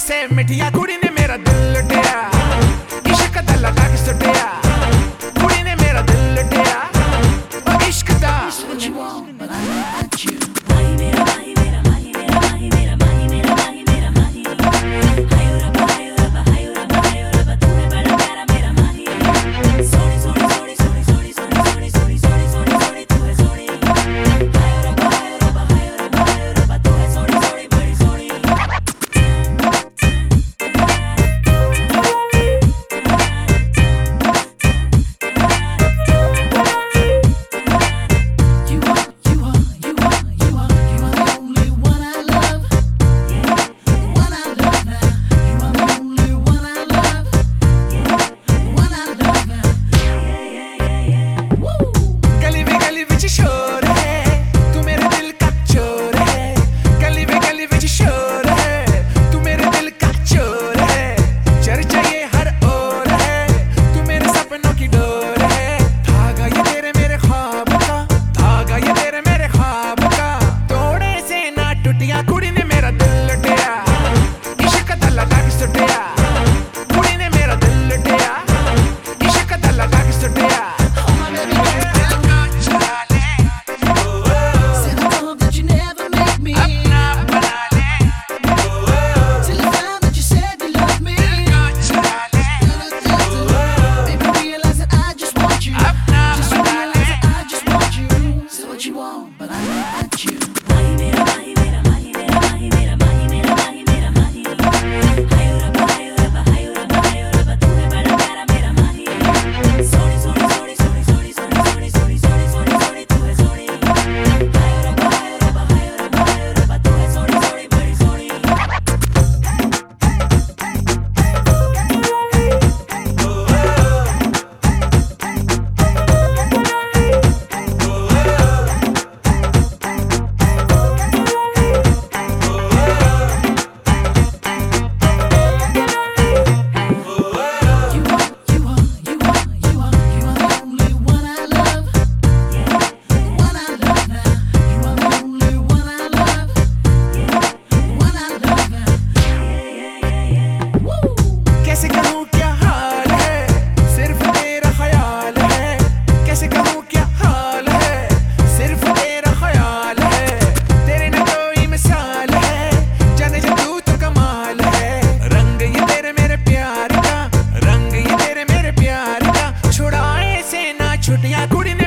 say, Mitty, I could good in